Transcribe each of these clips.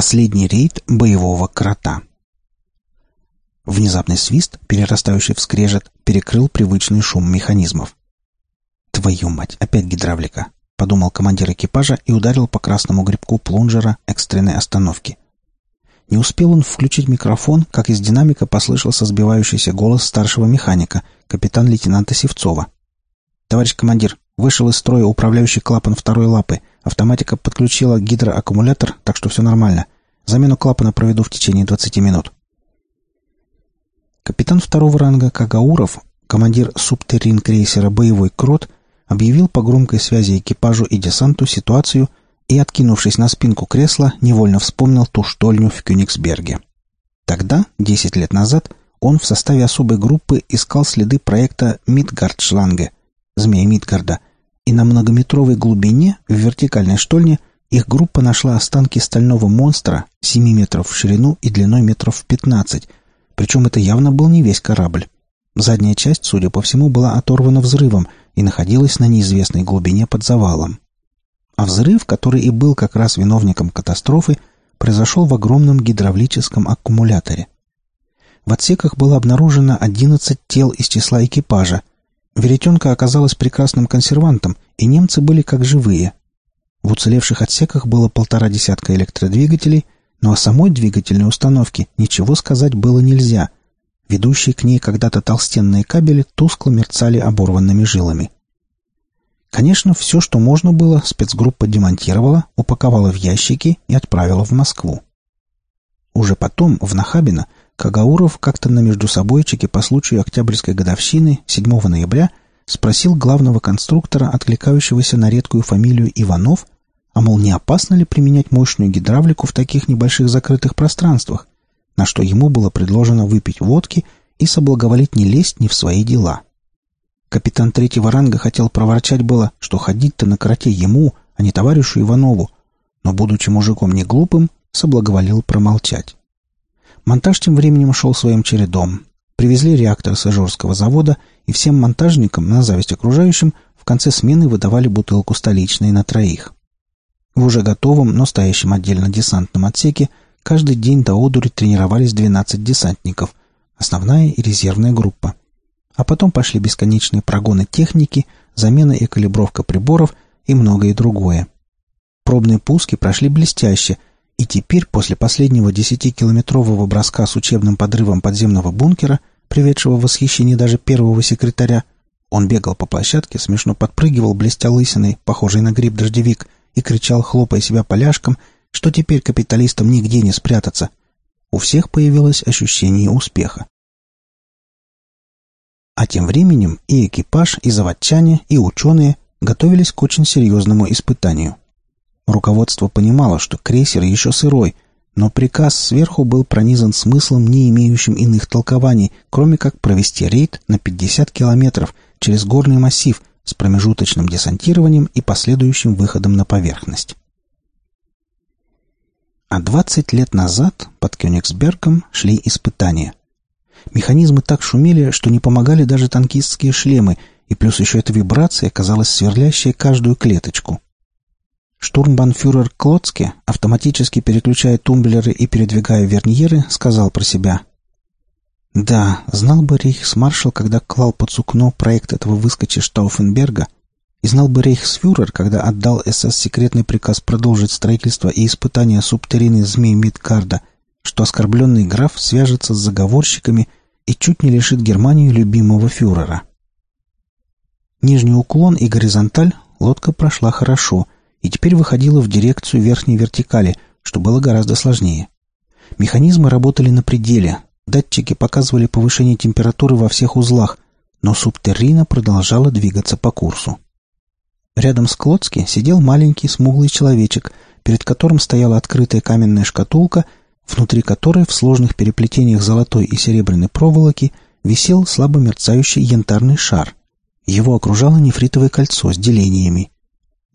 Последний рейд боевого крота. Внезапный свист, перерастающий в скрежет, перекрыл привычный шум механизмов. «Твою мать, опять гидравлика!» — подумал командир экипажа и ударил по красному грибку плунжера экстренной остановки. Не успел он включить микрофон, как из динамика послышался сбивающийся голос старшего механика, капитан-лейтенанта Севцова. «Товарищ командир, вышел из строя управляющий клапан второй лапы. Автоматика подключила гидроаккумулятор, так что все нормально. Замену клапана проведу в течение 20 минут». Капитан второго ранга Кагауров, командир субтеррин-крейсера «Боевой крот», объявил по громкой связи экипажу и десанту ситуацию – и, откинувшись на спинку кресла, невольно вспомнил ту штольню в Кёнигсберге. Тогда, десять лет назад, он в составе особой группы искал следы проекта Мидгардшланге, змея Мидгарда, и на многометровой глубине, в вертикальной штольне, их группа нашла останки стального монстра 7 метров в ширину и длиной метров в 15, причем это явно был не весь корабль. Задняя часть, судя по всему, была оторвана взрывом и находилась на неизвестной глубине под завалом. А взрыв, который и был как раз виновником катастрофы, произошел в огромном гидравлическом аккумуляторе. В отсеках было обнаружено 11 тел из числа экипажа. Веретенка оказалась прекрасным консервантом, и немцы были как живые. В уцелевших отсеках было полтора десятка электродвигателей, но о самой двигательной установке ничего сказать было нельзя. Ведущие к ней когда-то толстенные кабели тускло мерцали оборванными жилами. Конечно, все, что можно было, спецгруппа демонтировала, упаковала в ящики и отправила в Москву. Уже потом, в Нахабино, Кагауров как-то на междусобойчике по случаю Октябрьской годовщины 7 ноября спросил главного конструктора, откликающегося на редкую фамилию Иванов, а мол, не опасно ли применять мощную гидравлику в таких небольших закрытых пространствах, на что ему было предложено выпить водки и соблаговолить не лезть ни в свои дела. Капитан третьего ранга хотел проворчать было, что ходить-то на кроте ему, а не товарищу Иванову, но, будучи мужиком не глупым, соблаговолил промолчать. Монтаж тем временем шел своим чередом. Привезли реактор с Ижорского завода, и всем монтажникам, на зависть окружающим, в конце смены выдавали бутылку столичной на троих. В уже готовом, но стоящем отдельно десантном отсеке каждый день до одури тренировались 12 десантников, основная и резервная группа. А потом пошли бесконечные прогоны техники, замена и калибровка приборов и многое другое. Пробные пуски прошли блестяще, и теперь, после последнего десятикилометрового броска с учебным подрывом подземного бункера, приведшего в восхищение даже первого секретаря, он бегал по площадке, смешно подпрыгивал, блестя лысиной, похожий на гриб-дождевик, и кричал, хлопая себя поляшком, что теперь капиталистам нигде не спрятаться. У всех появилось ощущение успеха. А тем временем и экипаж, и заводчане, и ученые готовились к очень серьезному испытанию. Руководство понимало, что крейсер еще сырой, но приказ сверху был пронизан смыслом, не имеющим иных толкований, кроме как провести рейд на 50 километров через горный массив с промежуточным десантированием и последующим выходом на поверхность. А 20 лет назад под Кёнигсбергом шли испытания. Механизмы так шумели, что не помогали даже танкистские шлемы, и плюс еще эта вибрация казалась сверлящей каждую клеточку. Штурмбанфюрер Клоцке, автоматически переключая тумблеры и передвигая верньеры, сказал про себя. «Да, знал бы рейхсмаршал, когда клал под сукно проект этого выскочи Штауфенберга, и знал бы рейхсфюрер, когда отдал СС секретный приказ продолжить строительство и испытания субтерины змей Мидгарда, что оскорбленный граф свяжется с заговорщиками и чуть не лишит Германию любимого фюрера. Нижний уклон и горизонталь лодка прошла хорошо и теперь выходила в дирекцию верхней вертикали, что было гораздо сложнее. Механизмы работали на пределе, датчики показывали повышение температуры во всех узлах, но субтеррина продолжала двигаться по курсу. Рядом с Клодски сидел маленький смуглый человечек, перед которым стояла открытая каменная шкатулка — внутри которой в сложных переплетениях золотой и серебряной проволоки висел слабо мерцающий янтарный шар. Его окружало нефритовое кольцо с делениями.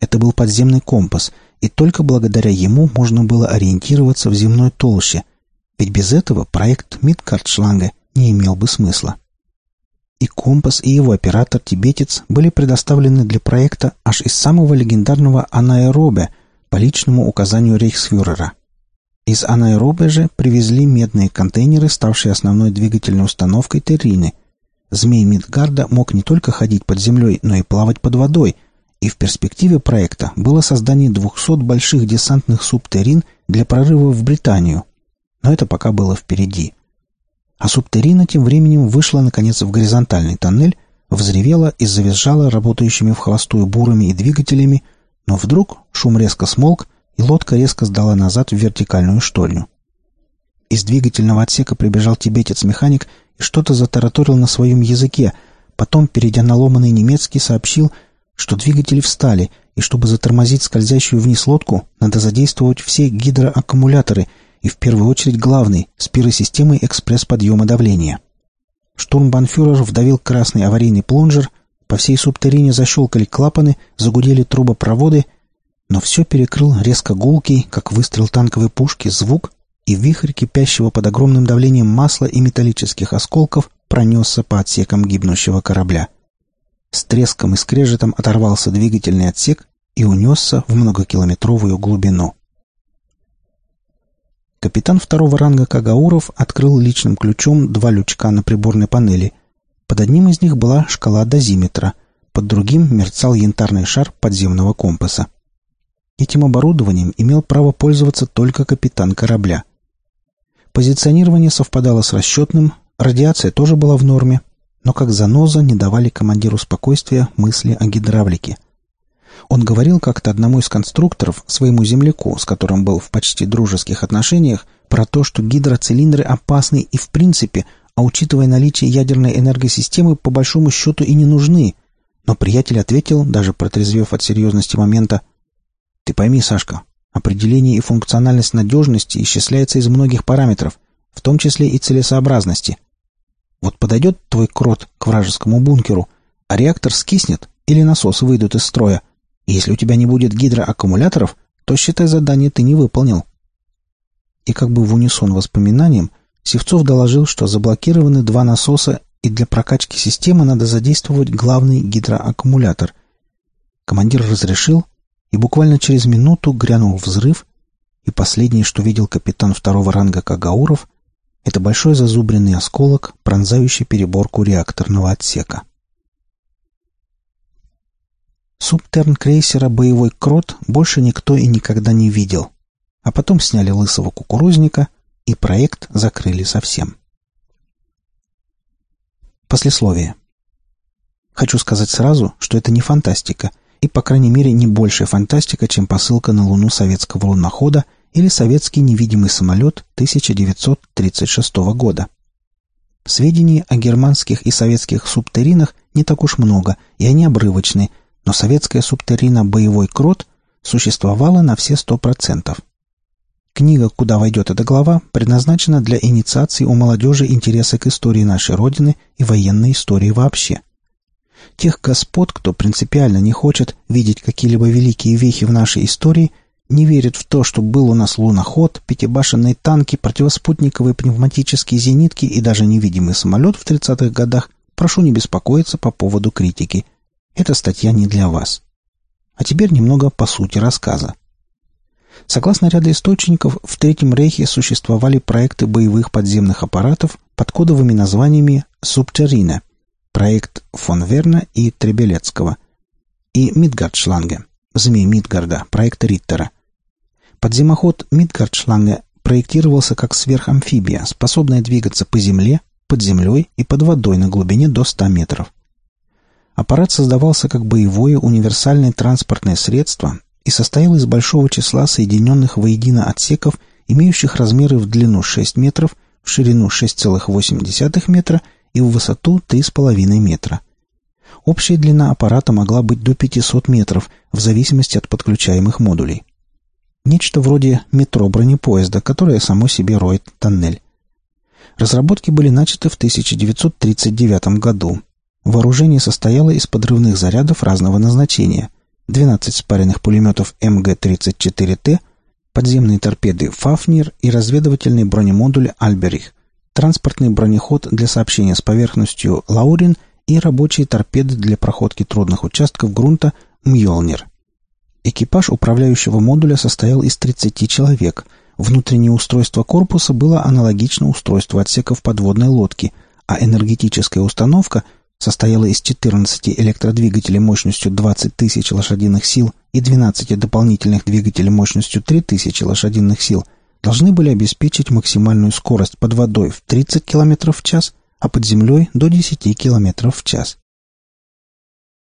Это был подземный компас, и только благодаря ему можно было ориентироваться в земной толще, ведь без этого проект Мидкартшланга не имел бы смысла. И компас, и его оператор-тибетец были предоставлены для проекта аж из самого легендарного анаэробе по личному указанию рейхсфюрера – Из анаэробы же привезли медные контейнеры, ставшие основной двигательной установкой Террины. Змей Мидгарда мог не только ходить под землей, но и плавать под водой, и в перспективе проекта было создание 200 больших десантных субтеррин для прорыва в Британию. Но это пока было впереди. А субтеррина тем временем вышла, наконец, в горизонтальный тоннель, взревела и завизжала работающими в холостую бурами и двигателями, но вдруг шум резко смолк, и лодка резко сдала назад в вертикальную штольню. Из двигательного отсека прибежал тибетец-механик и что-то затараторил на своем языке, потом, перейдя на ломаный немецкий, сообщил, что двигатели встали, и чтобы затормозить скользящую вниз лодку, надо задействовать все гидроаккумуляторы и в первую очередь главный, с пиросистемой экспресс-подъема давления. Штурмбанфюрер вдавил красный аварийный плунжер, по всей субтерине защелкали клапаны, загудели трубопроводы, но все перекрыл резко гулкий, как выстрел танковой пушки, звук, и вихрь кипящего под огромным давлением масла и металлических осколков пронесся по отсекам гибнущего корабля. С треском и скрежетом оторвался двигательный отсек и унесся в многокилометровую глубину. Капитан второго ранга Кагауров открыл личным ключом два лючка на приборной панели. Под одним из них была шкала дозиметра, под другим мерцал янтарный шар подземного компаса. Этим оборудованием имел право пользоваться только капитан корабля. Позиционирование совпадало с расчетным, радиация тоже была в норме, но как заноза не давали командиру спокойствия мысли о гидравлике. Он говорил как-то одному из конструкторов, своему земляку, с которым был в почти дружеских отношениях, про то, что гидроцилиндры опасны и в принципе, а учитывая наличие ядерной энергосистемы, по большому счету и не нужны. Но приятель ответил, даже протрезвев от серьезности момента, ты пойми, Сашка, определение и функциональность надежности исчисляется из многих параметров, в том числе и целесообразности. Вот подойдет твой крот к вражескому бункеру, а реактор скиснет или насосы выйдут из строя, и если у тебя не будет гидроаккумуляторов, то, считай, задание ты не выполнил. И как бы в унисон воспоминаниям, Севцов доложил, что заблокированы два насоса, и для прокачки системы надо задействовать главный гидроаккумулятор. Командир разрешил, и буквально через минуту грянул взрыв, и последнее, что видел капитан второго ранга Кагауров, это большой зазубренный осколок, пронзающий переборку реакторного отсека. Субтерн крейсера «Боевой крот» больше никто и никогда не видел, а потом сняли лысого кукурузника, и проект закрыли совсем. Послесловие. Хочу сказать сразу, что это не фантастика — и, по крайней мере, не большая фантастика, чем посылка на Луну советского лунохода или советский невидимый самолет 1936 года. Сведений о германских и советских субтеринах не так уж много, и они обрывочны, но советская субтерина «Боевой крот» существовала на все сто процентов. Книга «Куда войдет эта глава» предназначена для инициации у молодежи интереса к истории нашей Родины и военной истории вообще – Тех господ, кто принципиально не хочет видеть какие-либо великие вехи в нашей истории, не верит в то, что был у нас луноход, пятибашенные танки, противоспутниковые пневматические зенитки и даже невидимый самолет в 30-х годах, прошу не беспокоиться по поводу критики. Эта статья не для вас. А теперь немного по сути рассказа. Согласно ряду источников, в Третьем Рейхе существовали проекты боевых подземных аппаратов под кодовыми названиями «Субтерина», проект фон Верна и Требелецкого, и Мидгардшланге, «Змей Мидгарда», проект Риттера. Подземоход Мидгардшланге проектировался как сверхамфибия, способная двигаться по земле, под землей и под водой на глубине до 100 метров. Аппарат создавался как боевое универсальное транспортное средство и состоял из большого числа соединенных воедино отсеков, имеющих размеры в длину 6 метров, в ширину 6,8 метра и в высоту 3,5 метра. Общая длина аппарата могла быть до 500 метров, в зависимости от подключаемых модулей. Нечто вроде метро бронепоезда, которое само себе роет тоннель. Разработки были начаты в 1939 году. Вооружение состояло из подрывных зарядов разного назначения, 12 спаренных пулеметов МГ-34Т, подземные торпеды «Фафнир» и разведывательный бронемодуль «Альберих», транспортный бронеход для сообщения с поверхностью «Лаурин» и рабочие торпеды для проходки трудных участков грунта «Мьолнир». Экипаж управляющего модуля состоял из 30 человек, Внутреннее устройство корпуса было аналогично устройству отсеков подводной лодки, а энергетическая установка состояла из 14 электродвигателей мощностью 20 тысяч лошадиных сил и 12 дополнительных двигателей мощностью 3000 лошадиных сил, должны были обеспечить максимальную скорость под водой в 30 км в час, а под землей до 10 км в час.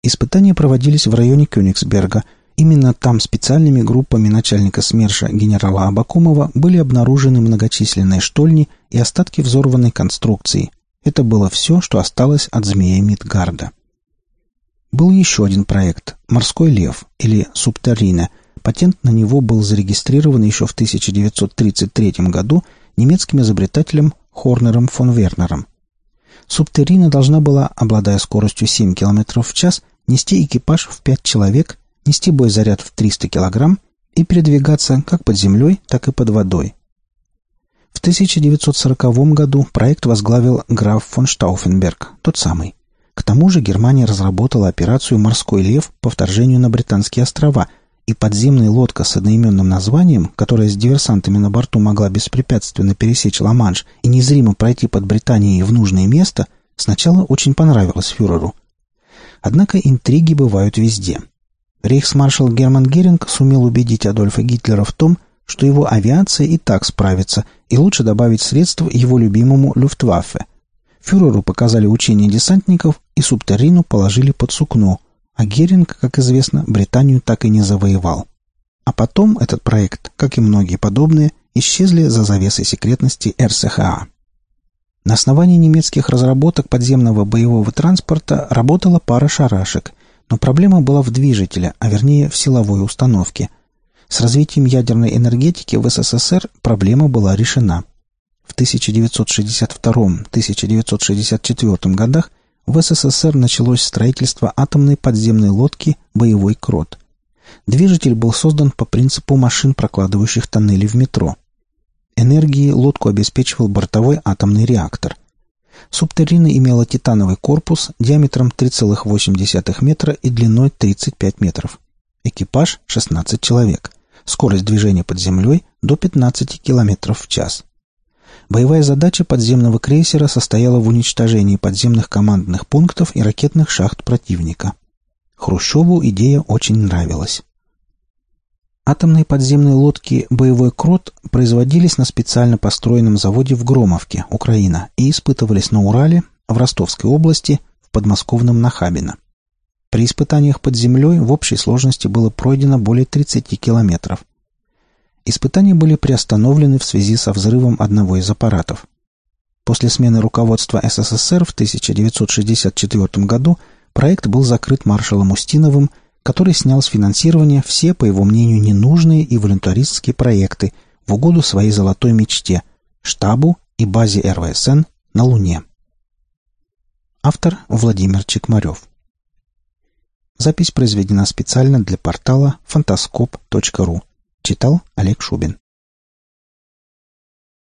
Испытания проводились в районе Кёнигсберга. Именно там специальными группами начальника СМЕРШа генерала Абакумова были обнаружены многочисленные штольни и остатки взорванной конструкции – это было все, что осталось от змея Мидгарда. Был еще один проект «Морской лев» или «Субтеррина». Патент на него был зарегистрирован еще в 1933 году немецким изобретателем Хорнером фон Вернером. Субтеррина должна была, обладая скоростью 7 км в час, нести экипаж в 5 человек, нести боезаряд в 300 кг и передвигаться как под землей, так и под водой. В 1940 году проект возглавил граф фон Штауфенберг, тот самый. К тому же Германия разработала операцию «Морской лев» по вторжению на Британские острова, и подземная лодка с одноименным названием, которая с диверсантами на борту могла беспрепятственно пересечь Ла-Манш и незримо пройти под Британией в нужное место, сначала очень понравилась фюреру. Однако интриги бывают везде. Рейхсмаршал Герман Геринг сумел убедить Адольфа Гитлера в том, что его авиация и так справится, и лучше добавить средств его любимому Люфтваффе. Фюреру показали учения десантников и Субтерину положили под сукно, а Геринг, как известно, Британию так и не завоевал. А потом этот проект, как и многие подобные, исчезли за завесой секретности РСХА. На основании немецких разработок подземного боевого транспорта работала пара шарашек, но проблема была в движителе, а вернее в силовой установке – с развитием ядерной энергетики в СССР проблема была решена. В 1962-1964 годах в СССР началось строительство атомной подземной лодки «Боевой крот». Движитель был создан по принципу машин, прокладывающих тоннели в метро. Энергией лодку обеспечивал бортовой атомный реактор. Субтеррина имела титановый корпус диаметром 3,8 метра и длиной 35 метров. Экипаж – 16 человек скорость движения под землей до 15 км в час. Боевая задача подземного крейсера состояла в уничтожении подземных командных пунктов и ракетных шахт противника. Хрущеву идея очень нравилась. Атомные подземные лодки «Боевой крот» производились на специально построенном заводе в Громовке, Украина, и испытывались на Урале, в Ростовской области, в подмосковном Нахабино. При испытаниях под землей в общей сложности было пройдено более 30 километров. Испытания были приостановлены в связи со взрывом одного из аппаратов. После смены руководства СССР в 1964 году проект был закрыт маршалом Устиновым, который снял с финансирования все, по его мнению, ненужные и волюнтаристские проекты в угоду своей золотой мечте – штабу и базе РВСН на Луне. Автор Владимир Чекмарев Запись произведена специально для портала фантаскоп.ру. Читал Олег Шубин.